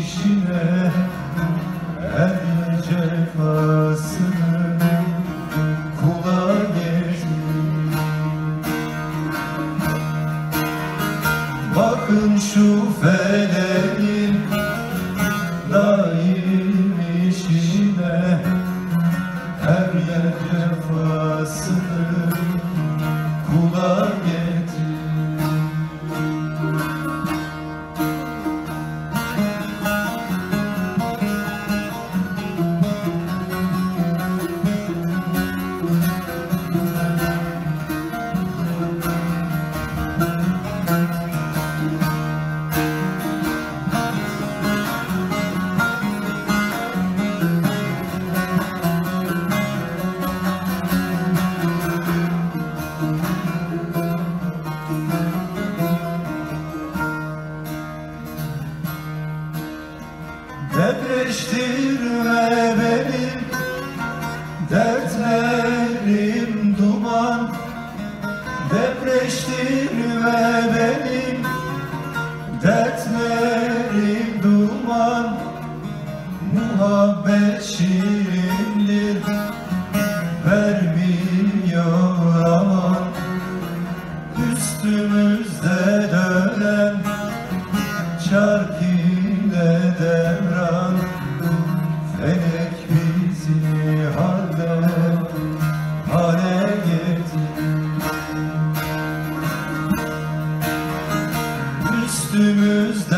İşine Her cefasını kula Bakın şu feleğin daim işine Her yer cefasını kula getir Depreştirme benim Dertlerim duman. Depreştirme benim Dertlerim duman. Muhabbet şirindir Üstümüzde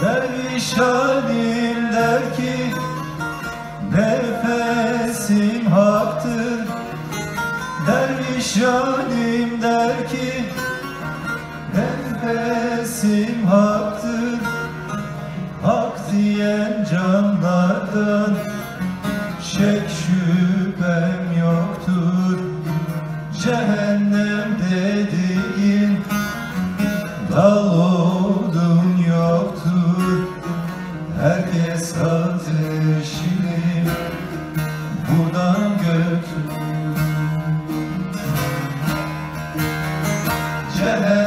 Derviş der ki Nefesim haktır. Derviş der ki Nefesim haktır Hak diyen canlardan. Şek şüphem yoktur Cehennem dediğin Dal odun yoktur. Herkes ateşini Buradan götür Cehennem